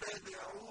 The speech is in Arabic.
تتبعون